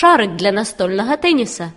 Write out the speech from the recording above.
Шарик для настольного тенниса.